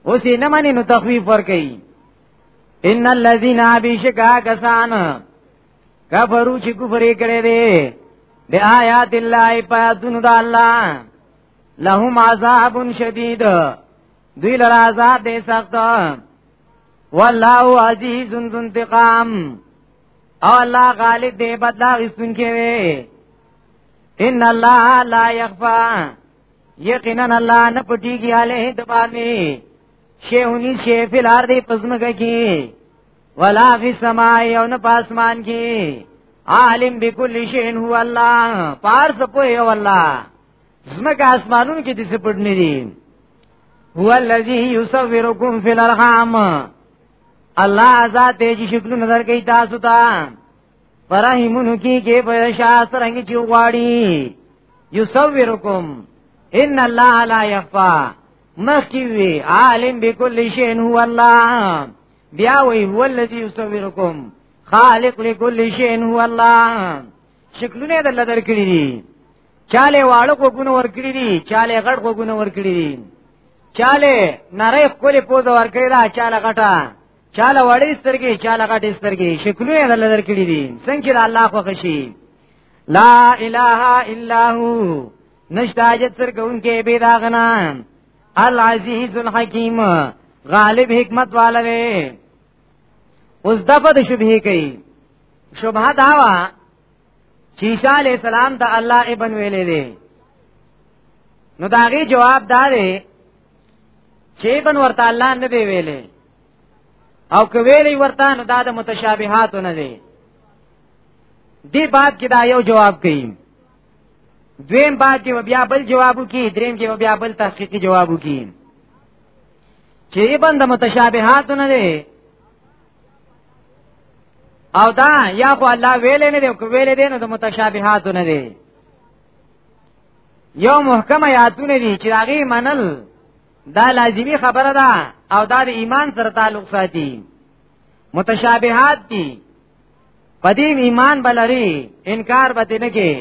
اوس یې نه مانی نو تخویف ور کوي ان الذين بشکا کسان کفرو چې کفر کړي دي د آیات الله په دونو د الله لهم عذاب شدید دوی لر عذاب دې سخت والله عزیز ذو انتقام او الله غالب دې بدلا غسن کې وي ان الله لا يخفى یقینا الله نه پټیږي عليه د باندې شیونی شی فی الارض پزمکه کی ولا فی السماء یو نه پاسمان کی عالم بكل شیء هو الله پار سپو یو الله زمکه اسمانونو کې د سپټ نه دي هو الذی یصورکم فی الارحام الله ذات دې شکل نظر کوي تاسو ته فرحمونو کې کې په شاه سرنګ چې غواړي یصورکم ان الله لا یخفا مخکی وی عالم بكل شيء هو الله بیا وی هو الذي يصوركم خالق لكل شيء هو الله شکلونه د لدر کړی دي چاله واړو کوګونو ور کړی دي چاله غړ کوګونو ور کړی دي چاله نری خپل پوز ور کړی دا چاله غټه چاله وړې سترګې چاله غټې سترګې شکلونه د لدر کړی دي څنګه الله خو خشي لا اله الا هو نشتا حاجت سر کون کې بے داغنا العزیز الحکیم غالب حکمت والا دی اوس دغه د شبهه کوي شبهه دا وا چې عیسی علی السلام د الله ابن ویلې دی نو داغي جواب دا دی چې ابن ورته الله نه دی ویلې او که ویلې ورته نو دا د متشابهات نه دی دی باب کې دا یو جواب کوي دویم بعد کې بیا بل جوابو کې دریم کې بیا بل تحقیقي جوابو کې چې بند متشابهات نه دي او دا یا خو الله ویلې نه دی کو ویلې دی نو د متشابهات نه دی یو محکم آیاتونه دي چې هغه منل دا لازمی خبره ده او دا د ایمان سره تعلق ساتي متشابهات دي پدې ایمان بلری انکار به نه کې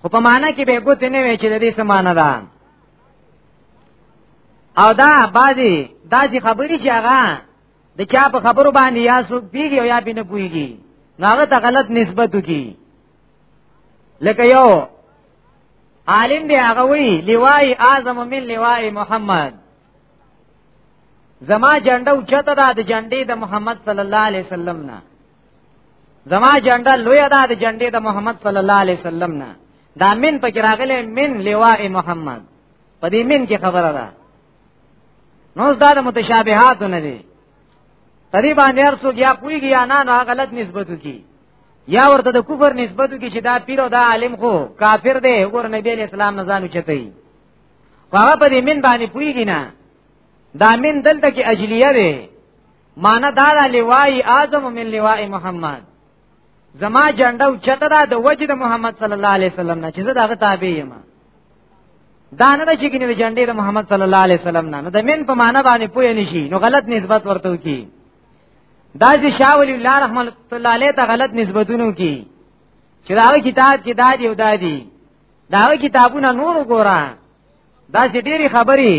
خو په معنا کې به ګوت نه وي چې د دې سمانه ده او دا بعضی دا چې خبرې چې هغه د چا په خبرو باندې یا څوک پیږي او یا به نه پويږي هغه ته غلط نسبت وکي لکه یو عالم دی هغه وی لوای اعظم من لوای محمد زما جنډه اوچته ده د جنډې د محمد صلی الله علیه وسلم نه زما جنډه لوی ده د جنډې د محمد صلی الله علیه وسلم نه دا من پکې راغله من لواء محمد په دې من کې خبره ده نو دا د متشابهات نه دي په دې باندې ارسو یا پویږي یا نه نه غلط نسبت کی یا ورته د کفر نسبت کی چې دا پیر او دا عالم خو کافر دی ور نبی اسلام نه ځانو چتای هغه په دې من باندې پویږي نه دا من دلته کې اجلیه وي معنا دا لا لوای اعظم من لوای محمد زما جنډه او چته دا د وجه د محمد صلی الله علیه وسلم نه چې زه دغه تابع یم دا نه چې کینه د جنډې د محمد صلی الله علیه وسلم نه نو د من په معنا باندې پوی نشي نو غلط نسبت ورته وکي دا چې شاه ولی الله رحمت الله علیه ته غلط نسبتونو کی چې دا کتاب کې دادی او دادی دا کتابونه نور ګورا دا چې ډېری خبرې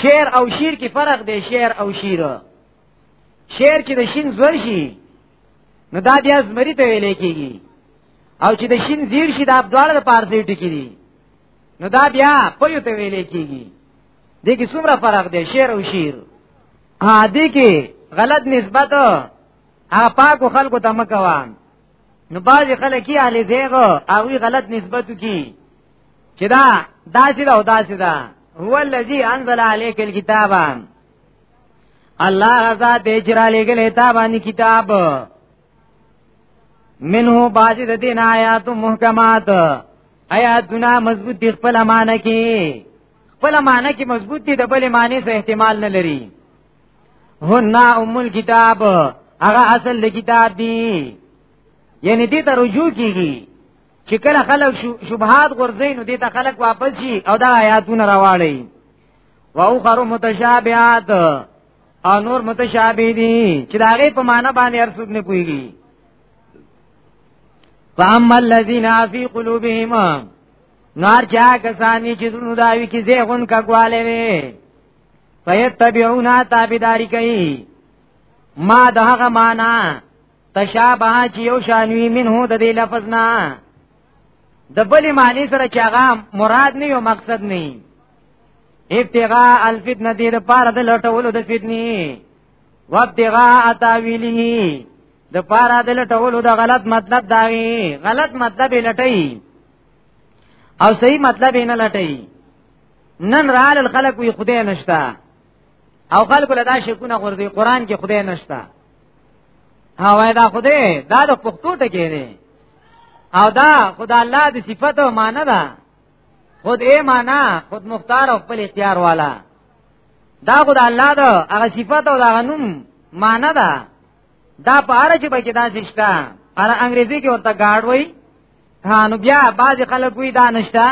شعر او شیر کې فرق دی شعر او شیر شعر کې د شین زور شي نو دا بیا زمری ته ویل کېږي او چې د شین زیر شي دا دواړه د پارسي ټکی دي نو دا بیا په یو ته ویل کېږي دې کې څومره فرق دی شعر او شیر ها دې کې غلط نسبت هغه پاکو خلکو ته مکوان نو باز خلک یې اهل زیغ او غلط نسبت کی چې دا داسې دا او داسې دا هو الذی انزل علیک الكتاب الله غزا دې چرا لګلې تا باندې کتاب منه باز د دین آیات محکمات آیاتنا مضبوط دي خپل امانه کې خپل امانه کې مضبوط دي د بل معنی سره احتمال نه لري هن ام الكتاب هغه اصل د کتاب دی یعنی دې ته رجوع کیږي چې کله خلک شبهات غورځي نو دې ته خلک واپس شي او دا آیاتونه راوړي و اخر متشابهات او نور متشابه دي چې دا غي په معنا باندې هر څوک نه پويږي فاما الذين في قلوبهم نار چا کسانی چې زړه داوي کې زه غون کګواله فیتبعون تابعداری کوي ما دهغه معنا تشابه چې یو شانوی منه د دې لفظ نه د بلې معنی سره چې هغه مراد نه یو مقصد نه ابتغاء الفتنه دې لپاره د لټولو د فتنې وابتغاء تاویله د پاره د لټولو د غلط مطلب داغي غلط مطلب لټي او صحیح مطلب نه لټي نن رال الخلق وی خدای نشتا او خلق له دا شکونه غورځي قران کې خدای نشتا هاوای دا خدای دا د پښتو ټکی دی او دا خدا الله د صفت او معنا ده خود ای معنا خود مختار او خپل اختیار والا دا خدا الله دا هغه صفت او دا غنوم معنا ده دا په اړه چې بګی دا شته اره انګریزي کې ورته گاډ وای ها نو بیا بعض خلک وی دا نشته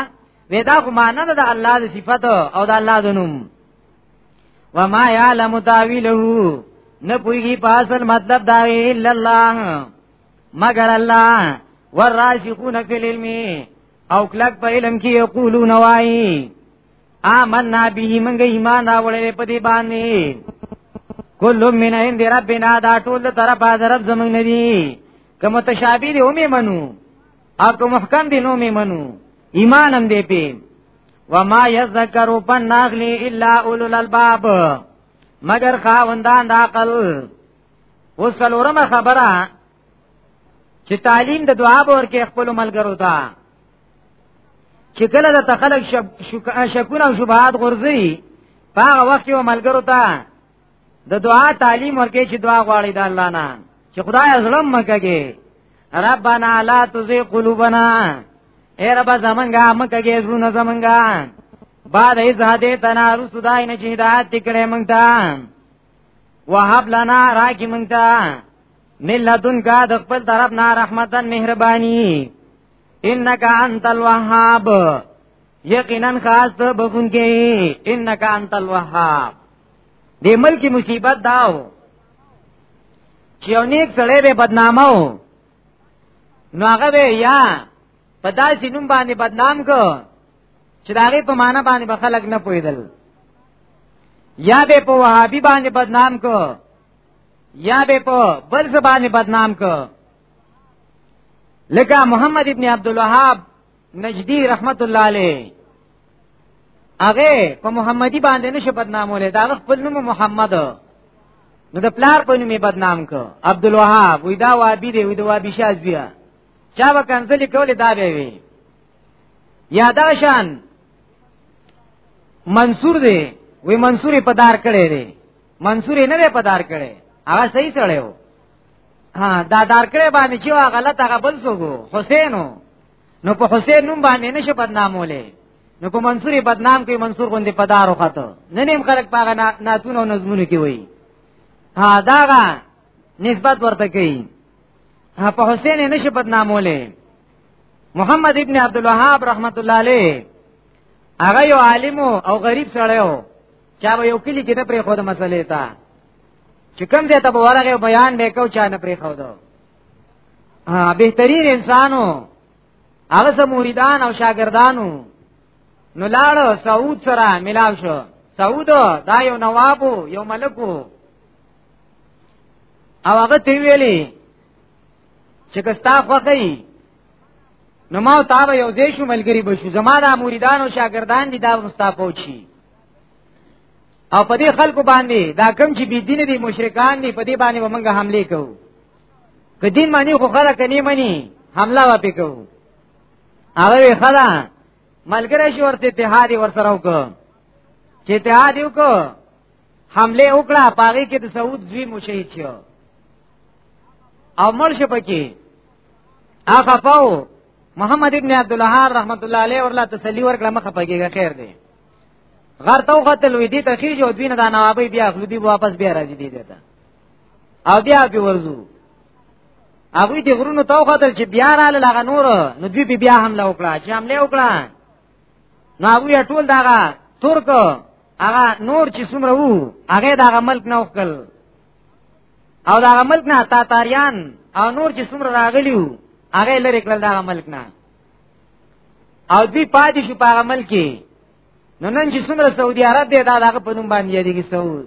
وې دا خو معنا ده د الله د صفات او د الله د نوم وما يعلم تاويله نه پويږي په اصل مطلب دا الا الله مگر الله والراشقون في العلم او کلک په علم کې یقولون وایي آمنا به منګ ایمان راوړې په دې باندې کل من عند ربنا دا ټول طرف از رب زمنګ ندي کوم تشابیر اومه منو اګه محکم دی نو می منو ایمان هم دی پی وما یذکر پن ناغلی الا اولو الالباب مگر خاوندان د عقل وسلورمه خبره چې تعلیم د دعا بور کې خپل ملګرو ته چې کله د تخلق شکونه او شبهات غورځي په هغه وخت یو ملګرو ته د دعا تعلیم ورکې چې دعا غواړي د الله نه چې خدای ظلم مکهږي ربانا لا تزغ قلوبنا اے رب زمنګا مکهږي زړونه زمنګا بعد ایز هدی تنا رسدای نه چې هدایت تکړه مونږ ته وهب لنا راکی مونږ ته ملتون کا د خپل طرف نه رحمتن مهربانی انک انت الوهاب یقینا خاص ته بخون کې انک انت الوهاب د ملک مصیبت داو چې یو نیک سړی به بدنامه و نو هغه به یا په داسې نوم باندې بدنام کو چې د هغې په معنا باندې به خلک نه پوهېدل یا به په وهابي باندې بدنام کو یا به په بل څه باندې بدنام کو لکه محمد ابن عبد الوهاب نجدی رحمت الله علیه هغه په محمدی باندې نشه بدنامولې دا خپل نوم محمد نو د پلار په نوم بدنام کو عبد الوهاب وې دا وابي دی وې دا وابي شاز بیا چا وکنځل کولې دا به وي یادا شان منصور دی وې منصوري په دار کړي دی منصوري نه په دار کړي هغه صحیح سره ها دا دار کړي باندې چې غلط هغه بل سوګو حسینو نو په حسین نوم باندې نشه بدنامولې نو په منصور بدنام کې منصور غوندې پدارو خاطر نه نیم خلک پاغه ناتونه او نظمونه کې وای ها داغه نسبت ورته کوي په حسین نشه بدنامولې محمد ابن عبد الوهاب رحمت الله علیه هغه یو عالم او غریب سړی و چا به یو کلی کې نه پرې خو د مسلې ته چې کوم دې ته ورغه بیان وکاو چا نه پرې خو ها بهترین انسانو هغه سم مریدان او شاګردانو نو لاړ سعود سره ملاو شو سعود دا یو نوابو یو ملکو او هغه تی ویلی چې کستا خوخی نو ما تا به یو ځای شو ملګری بشو زما د مریدان او شاګردان دي دا مستافو چی او په دې خلکو باندې دا کم چې بی دین دي مشرکان دي په دې باندې ومنګه حمله کوو که دین معنی خو خلک نه مانی حمله و پکو هغه خلا ملګری شو ورته اتحاد ورسره وکړو چې اتحاد وکړو حمله وکړه پاغي کې د سعود زوی مشهید شو او مړ شو پکې هغه پاو محمد ابن عبد الوهاب رحمت الله علیه ورله تسلی ورکړه مخه پکې خیر دی غر ته وختل وې دې ته خېج او دوی نه دا نوابې بیا خپل دی واپس بیا راځي دې ته او بیا به ورزو هغه دې غرونو ته وختل چې بیا رااله لغه نور نو دوی به بیا حمله وکړه چې حمله وکړه نو هغه ټول داغه ترک هغه نور چې څومره وو هغه داغه ملک نه وکړ او داغه ملک نه تاتاریان او نور چې څومره راغلیو هغه لری کړل داغه ملک نه او دوی پاتې شو په عمل کې نو نن چې څومره سعودي عرب دی دا دغه په نوم باندې یادېږي سعود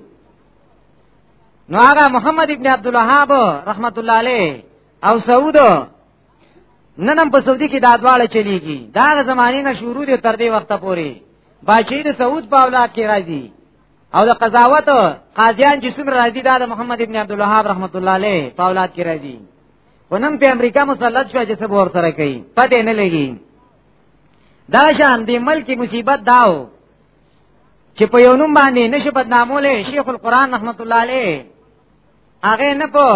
نو هغه محمد ابن عبد الوهاب رحمت الله علیه او سعود نن هم په سعودي کې دا دواړه چلیږي دا زمانه نه شروع دي تر دې وخته پورې باچې د سعود په اولاد کې راځي او د قضاوت قاضیان چې څومره راځي دا د محمد ابن عبد الوهاب رحمت الله علیه په اولاد کې راځي ونن په امریکا مسلط شو چې څه ور سره کوي پته نه لګي دا شان دی ملکی مصیبت داو چې په یو نوم باندې نشه بدنامولې شیخ القرآن رحمت الله علیه هغه نه په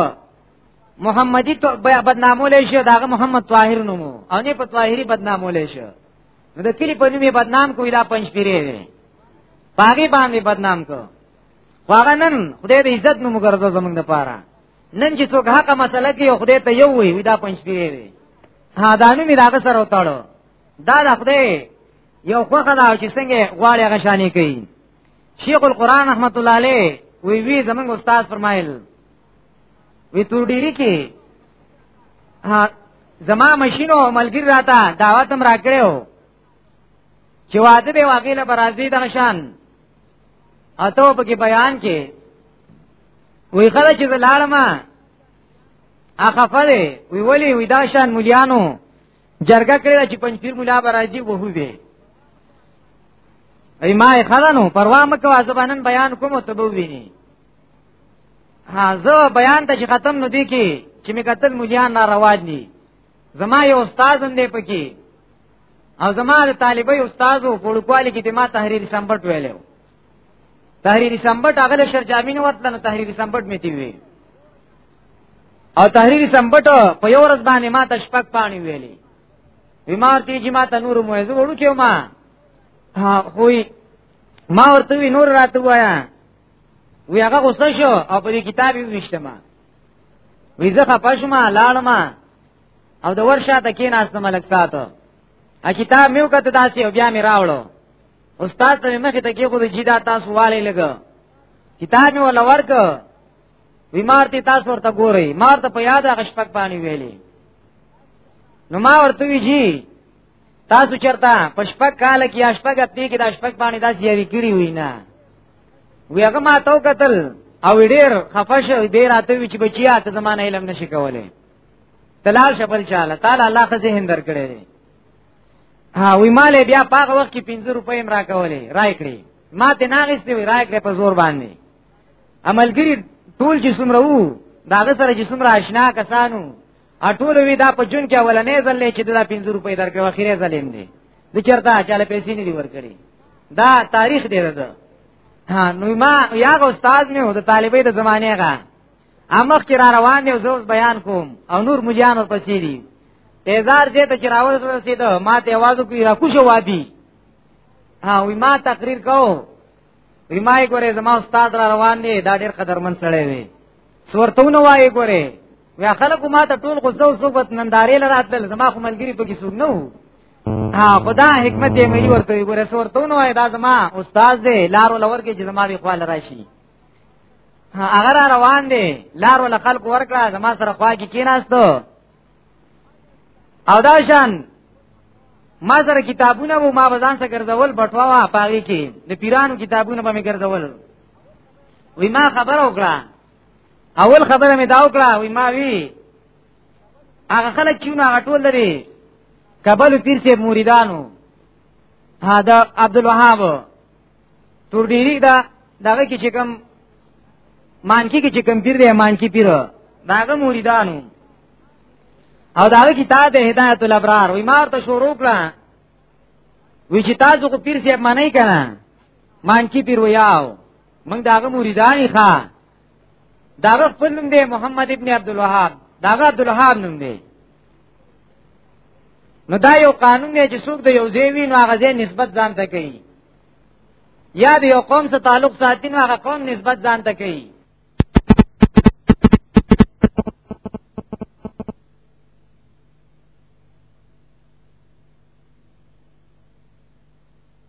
محمدی تو بدنامولې شو داغه محمد طاهر نومو او نه په طاهری بدنامولې شو نو د کلی په نومې بدنام کوی دا پنځ پیری دی پاګې باندې بدنام کو واغنن خدای دې عزت نو مګرځو زمنګ د پاره نن چې څوک هغه مسله کې یو خدای ته یو وي دا پنځ پیری دی ها دانو می راغ سره وتاړو دا د خدای یو خوخه دا چې څنګه غواړي هغه شانې کوي شیخ القران رحمت الله علیه وی وی زمنګ استاد فرمایل وی تور ډیری کې ها زما ماشینو ملګری راته دعوت هم راکړیو چې واده به واقع له برازي د شان اته په کې بیان کې وی خدای چې لاړم اخفل وی ولی وی دا شان مليانو جرګه کړی چې پنځیر مولا برازي وو به ای ما خلانو پروا مکو ازبانن بیان کوم ته به ویني ها زه بیان ته چې ختم نو دی کې چې می قتل مليان ناروا دي زما یو استاد هم دی پکې او زما د طالبای استادو په لوکوالي کې د ما تحریر سمبټ ویلو تحریر سمبټ هغه له شرجامین ورته نو تحریر سمبټ می دی وی او تحریر سمبټ په یو ورځ باندې ما ته شپک پانی ویلې بیمار تی چې ما ته نور موعظه وړو کې ما ها خوې ما ورته وی نور راته وایا وی هغه غوسه شو او په دې کتاب یې وښته ما ویزه خپشما لاړما او د ورشه ته کې ناس ته ملک ساتو ا کتاب میو کته داسې او بیا می راوړو استاد ته مخې ته کې خو د جیدا تاسو والي لګ کتاب می ولا ورک ویمارتی تاسو ورته ګورئ مار ته په یاد غشپک پانی ویلي نو ما ورته وی جی تاسو چرته پشپک کال کې اشپک اتې کې د اشپک باندې داسې یوي کړی وینا وی هغه ما تو قتل او ډیر خفش دی راته وی چې بچیا ته زمانه علم نشي کولای تلال شپل چاله تعالی الله خزه هندر کړي ها وی مال بیا پاغه وخت کې 50 روپۍ مرا کولې راي کړې ما ته ناغستې وی راي کړې په زور باندې عملګری ټول چې څومره وو داغه سره چې څومره آشنا کسانو اټول وی دا په جون کې اولنې ځل نه چې دا 50 روپۍ درکې واخیره ځل یې نه د چرته چاله پیسې نه دی ورکړي دا تاریخ دی ده ها نو ما یا استاد مې و د طالبې د زمانه غا امخ کې را روان دی زوس بیان کوم او نور مجان او پسې دي تیزار دې ته چراول رسیدو ما ته आवाज کوي را کوشو وادي ها وی ما تقریر کو وی ما یې ګوره زما استاد را روان دی دا ډېر قدرمن سره وي سورتونه وایي ګوره ویا خلک ما ته ټول غوسه او صحبت نندارې لراتل زما خو ملګری پکې څوک نه وو ها خدا حکمت یې مې ورته ګوره سورته نو دا زما استاد دی لارو لور کې چې زما به خپل راشي هغه را روان دی لارو له خلق ورکړه زما سره خوا کې کیناستو او دا شان ما سره کتابونه وو ما بزان سره ګرځول بټوا وا پاږي کې د پیرانو کتابونه به مې ګرځول وی ما خبر وکړه اول خبره مې دا وکړه وی ما وی هغه خلک چې نه غټول لري کبل پیر سي مریدانو ها دا عبد الوهاب تور ډیری دا دغه کې چې کوم مانکی کې چې کوم پیر دی مانکی پیر داغه مریدانو او داغه کتاب د هدایت الابرار وی مار ته شروع کړه وی چې تاسو کو پیر سي معنی کړه مانکی پیر ویاو موږ داغه مریدان ښا داغه خپل نوم دی محمد ابن عبد الوهاب داغه عبد الوهاب نوم دی نو دا یو قانون دی چې څوک د یو ځای وی نو هغه ځای نسبت ځان ته کوي یا د یو قوم سره تعلق ساتي نو هغه قوم نسبت ځان ته کوي